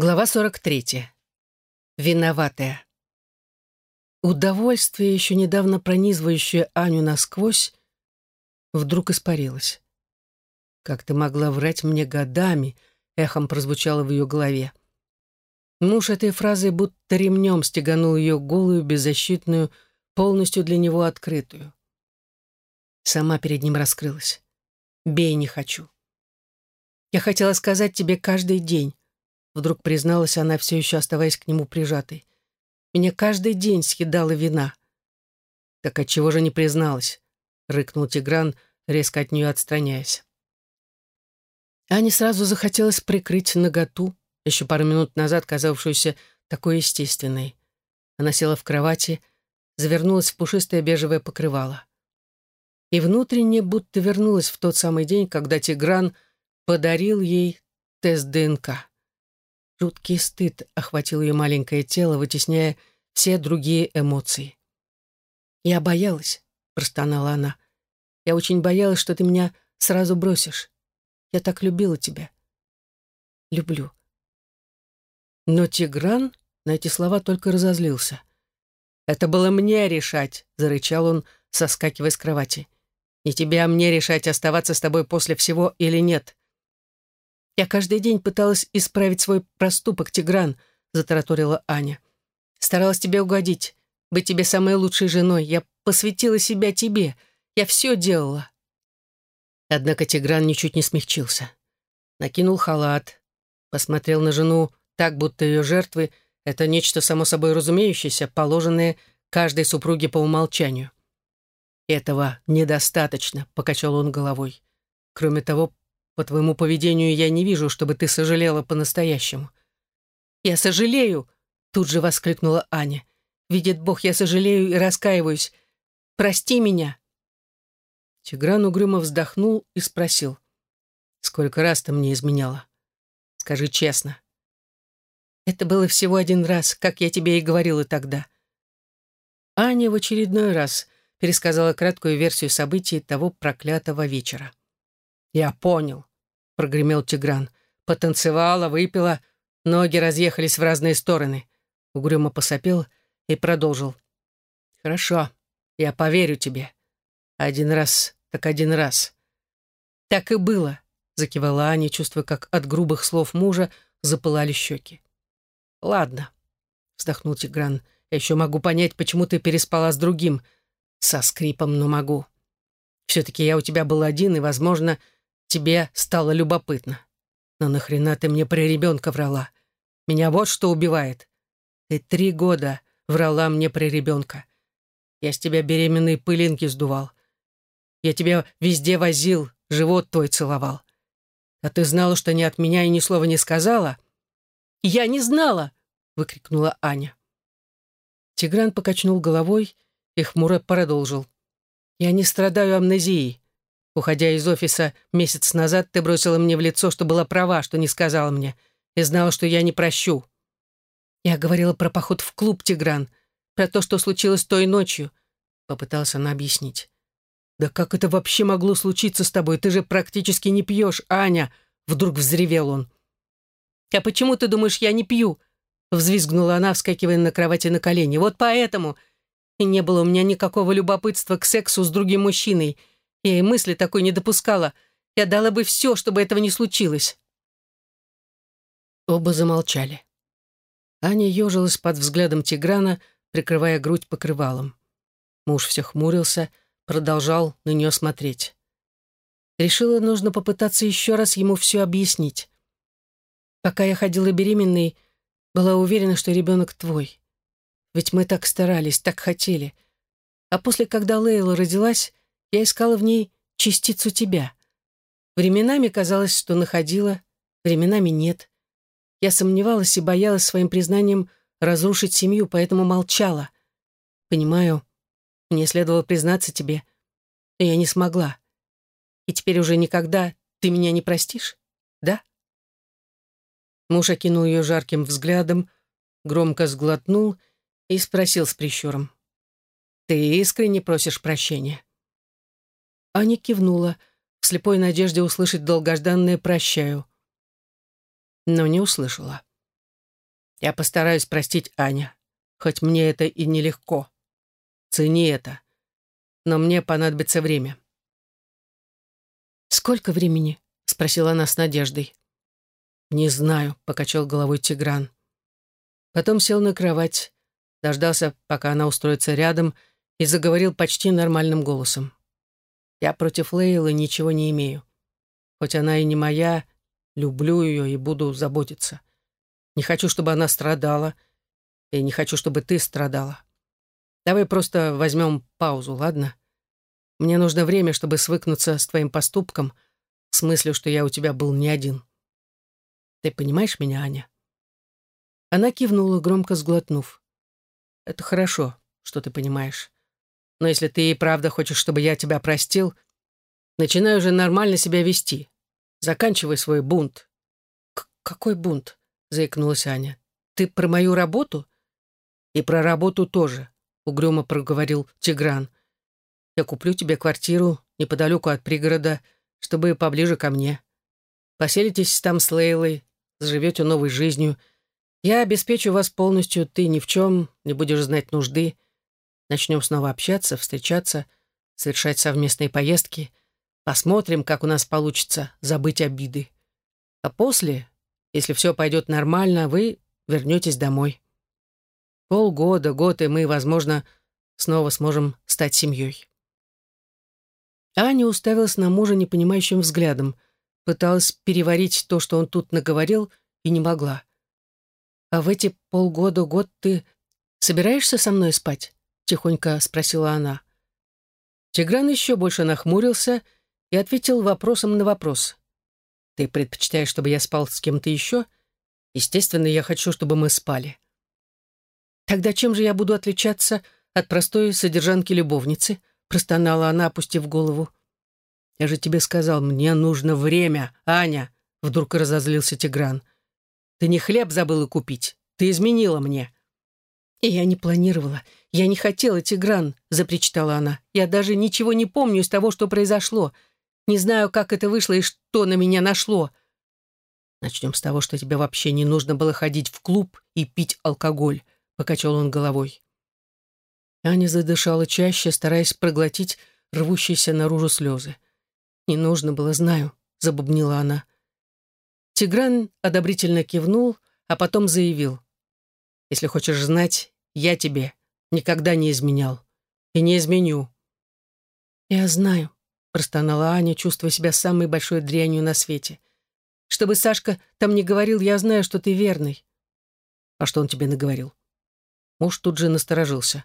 Глава 43. Виноватая. Удовольствие, еще недавно пронизывающее Аню насквозь, вдруг испарилось. «Как ты могла врать мне годами?» — эхом прозвучало в ее голове. Муж этой фразой будто ремнем стеганул ее голую, беззащитную, полностью для него открытую. Сама перед ним раскрылась. «Бей не хочу». «Я хотела сказать тебе каждый день», Вдруг призналась она, все еще оставаясь к нему прижатой. «Меня каждый день съедала вина». «Так отчего же не призналась?» — рыкнул Тигран, резко от нее отстраняясь. Ане сразу захотелось прикрыть наготу, еще пару минут назад казавшуюся такой естественной. Она села в кровати, завернулась в пушистое бежевое покрывало. И внутренне будто вернулась в тот самый день, когда Тигран подарил ей тест ДНК. Жуткий стыд охватил ее маленькое тело, вытесняя все другие эмоции. «Я боялась», — простонала она. «Я очень боялась, что ты меня сразу бросишь. Я так любила тебя. Люблю». Но Тигран на эти слова только разозлился. «Это было мне решать», — зарычал он, соскакивая с кровати. «Не тебе, а мне решать, оставаться с тобой после всего или нет. «Я каждый день пыталась исправить свой проступок, Тигран», — затараторила Аня. «Старалась тебе угодить, быть тебе самой лучшей женой. Я посвятила себя тебе. Я все делала». Однако Тигран ничуть не смягчился. Накинул халат, посмотрел на жену так, будто ее жертвы — это нечто само собой разумеющееся, положенное каждой супруге по умолчанию. «Этого недостаточно», — покачал он головой. «Кроме того, по твоему поведению я не вижу, чтобы ты сожалела по-настоящему». «Я сожалею!» — тут же воскликнула Аня. «Видит Бог, я сожалею и раскаиваюсь. Прости меня!» Тигран угрюмо вздохнул и спросил. «Сколько раз ты мне изменяла? Скажи честно». «Это было всего один раз, как я тебе и говорила тогда». Аня в очередной раз пересказала краткую версию событий того проклятого вечера. «Я понял прогремел Тигран. Потанцевала, выпила, ноги разъехались в разные стороны. Угрюмо посопел и продолжил. «Хорошо, я поверю тебе. Один раз, так один раз». «Так и было», — закивала Аня, чувствуя, как от грубых слов мужа запылали щеки. «Ладно», — вздохнул Тигран, — «я еще могу понять, почему ты переспала с другим. Со скрипом, но могу. Все-таки я у тебя был один, и, возможно, — Тебе стало любопытно. Но нахрена ты мне про ребенка врала? Меня вот что убивает. Ты три года врала мне про ребенка. Я с тебя беременные пылинки сдувал. Я тебя везде возил, живот твой целовал. А ты знала, что не от меня и ни слова не сказала? Я не знала, выкрикнула Аня. Тигран покачнул головой и хмуро продолжил. Я не страдаю амнезией. Уходя из офиса месяц назад, ты бросила мне в лицо, что была права, что не сказала мне, и знала, что я не прощу. Я говорила про поход в клуб «Тигран», про то, что случилось той ночью, попытался она объяснить. «Да как это вообще могло случиться с тобой? Ты же практически не пьешь, Аня!» Вдруг взревел он. «А почему ты думаешь, я не пью?» Взвизгнула она, вскакивая на кровати на колени. «Вот поэтому. И не было у меня никакого любопытства к сексу с другим мужчиной. Я и мысли такой не допускала. Я дала бы все, чтобы этого не случилось. Оба замолчали. Аня ежилась под взглядом Тиграна, прикрывая грудь покрывалом. Муж все хмурился, продолжал на нее смотреть. Решила, нужно попытаться еще раз ему все объяснить. Пока я ходила беременной, была уверена, что ребенок твой. Ведь мы так старались, так хотели. А после, когда Лейла родилась, я искала в ней частицу тебя. Временами казалось, что находила, временами нет. Я сомневалась и боялась своим признанием разрушить семью, поэтому молчала. Понимаю, мне следовало признаться тебе, но я не смогла. И теперь уже никогда ты меня не простишь, да? Муж окинул ее жарким взглядом, громко сглотнул и спросил с прищуром. «Ты искренне просишь прощения?» Аня кивнула, в слепой надежде услышать долгожданное «прощаю». Но не услышала. Я постараюсь простить Аня, хоть мне это и нелегко. Цени это. Но мне понадобится время. «Сколько времени?» — спросила она с надеждой. «Не знаю», — покачал головой Тигран. Потом сел на кровать, дождался, пока она устроится рядом, и заговорил почти нормальным голосом. «Я против Лейлы ничего не имею. Хоть она и не моя, люблю ее и буду заботиться. Не хочу, чтобы она страдала, и не хочу, чтобы ты страдала. Давай просто возьмем паузу, ладно? Мне нужно время, чтобы свыкнуться с твоим поступком, с мыслью, что я у тебя был не один. Ты понимаешь меня, Аня?» Она кивнула, громко сглотнув. «Это хорошо, что ты понимаешь. Но если ты и правда хочешь, чтобы я тебя простил, начинай уже нормально себя вести. Заканчивай свой бунт». К «Какой бунт?» — заикнулась Аня. «Ты про мою работу?» «И про работу тоже», — угрюмо проговорил Тигран. «Я куплю тебе квартиру неподалеку от пригорода, чтобы поближе ко мне. Поселитесь там с Лейлой, заживете новой жизнью. Я обеспечу вас полностью, ты ни в чем, не будешь знать нужды. Начнем снова общаться, встречаться, совершать совместные поездки. Посмотрим, как у нас получится забыть обиды. А после, если все пойдет нормально, вы вернетесь домой. Полгода, год, и мы, возможно, снова сможем стать семьей. Аня уставилась на мужа непонимающим взглядом, пыталась переварить то, что он тут наговорил, и не могла. «А в эти полгода-год ты собираешься со мной спать?» — тихонько спросила она. Тигран еще больше нахмурился и ответил вопросом на вопрос. «Ты предпочитаешь, чтобы я спал с кем-то еще? Естественно, я хочу, чтобы мы спали». «Тогда чем же я буду отличаться от простой содержанки-любовницы?» — простонала она, опустив голову. «Я же тебе сказал, мне нужно время, Аня!» — вдруг разозлился Тигран. Ты не хлеб забыла купить. Ты изменила мне». «И я не планировала. Я не хотела, Тигран», — запричитала она. «Я даже ничего не помню из того, что произошло. Не знаю, как это вышло и что на меня нашло». «Начнем с того, что тебе вообще не нужно было ходить в клуб и пить алкоголь», — покачал он головой. Аня задышала чаще, стараясь проглотить рвущиеся наружу слезы. «Не нужно было, знаю», — забубнила она. Тигран одобрительно кивнул, а потом заявил. «Если хочешь знать, я тебе никогда не изменял. И не изменю». «Я знаю», — простонала Аня, чувствуя себя самой большой дрянью на свете. «Чтобы Сашка там не говорил, я знаю, что ты верный». «А что он тебе наговорил?» Муж тут же насторожился.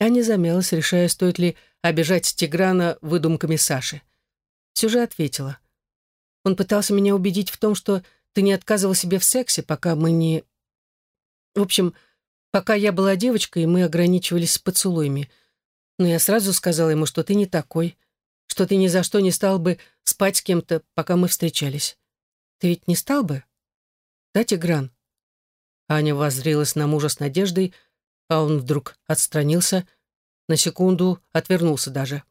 Аня замялась, решая, стоит ли обижать Тиграна выдумками Саши. Все же ответила. Он пытался меня убедить в том, что ты не отказывал себе в сексе, пока мы не... В общем, пока я была девочкой, мы ограничивались поцелуями. Но я сразу сказала ему, что ты не такой, что ты ни за что не стал бы спать с кем-то, пока мы встречались. Ты ведь не стал бы? Да, Тигран?» Аня воззрелась на мужа с надеждой, а он вдруг отстранился, на секунду отвернулся даже.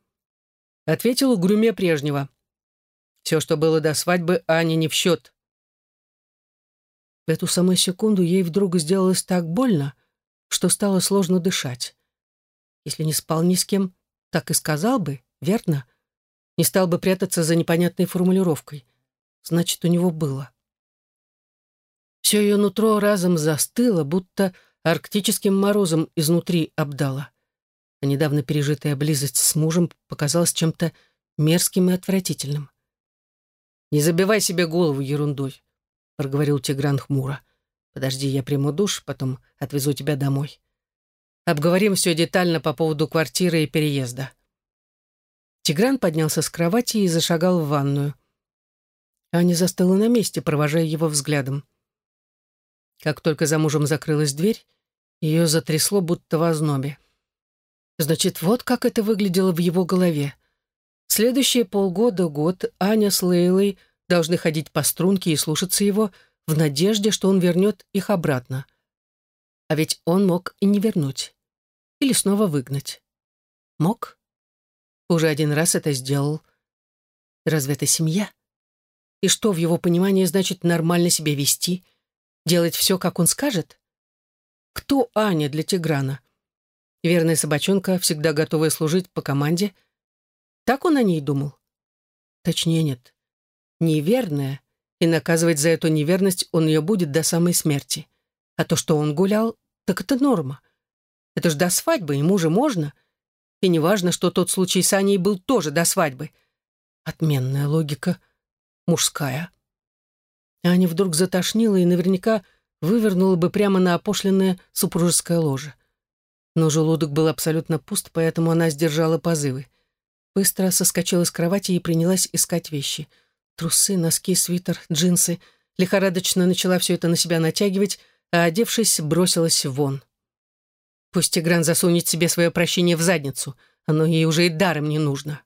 Ответил угрюме прежнего — все, что было до свадьбы, Ане не в счет. В эту самую секунду ей вдруг сделалось так больно, что стало сложно дышать. Если не спал ни с кем, так и сказал бы, верно? Не стал бы прятаться за непонятной формулировкой. Значит, у него было. Все ее нутро разом застыло, будто арктическим морозом изнутри обдало. А недавно пережитая близость с мужем показалась чем-то мерзким и отвратительным. «Не забивай себе голову ерундой», — проговорил Тигран хмуро. «Подожди, я приму душ, потом отвезу тебя домой. Обговорим все детально по поводу квартиры и переезда». Тигран поднялся с кровати и зашагал в ванную. Аня застыла на месте, провожая его взглядом. Как только за мужем закрылась дверь, ее затрясло, будто в ознобе. Значит, вот как это выглядело в его голове. Следующие полгода-год Аня с Лейлой должны ходить по струнке и слушаться его в надежде, что он вернет их обратно. А ведь он мог и не вернуть. Или снова выгнать. Мог? Уже один раз это сделал. Разве это семья? И что в его понимании значит нормально себя вести? Делать все, как он скажет? Кто Аня для Тиграна? Верная собачонка, всегда готовая служить по команде. Так он о ней думал? Точнее, нет. Неверная, и наказывать за эту неверность он ее будет до самой смерти. А то, что он гулял, так это норма. Это ж до свадьбы, ему же можно. И неважно, что тот случай с Аней был тоже до свадьбы. Отменная логика. Мужская. Аня вдруг затошнила и наверняка вывернула бы прямо на опошленное супружеское ложе. Но желудок был абсолютно пуст, поэтому она сдержала позывы. Быстро соскочила с кровати и принялась искать вещи. Трусы, носки, свитер, джинсы. Лихорадочно начала все это на себя натягивать, а, одевшись, бросилась вон. Пусть Тигран засунет себе свое прощение в задницу. Оно ей уже и даром не нужно.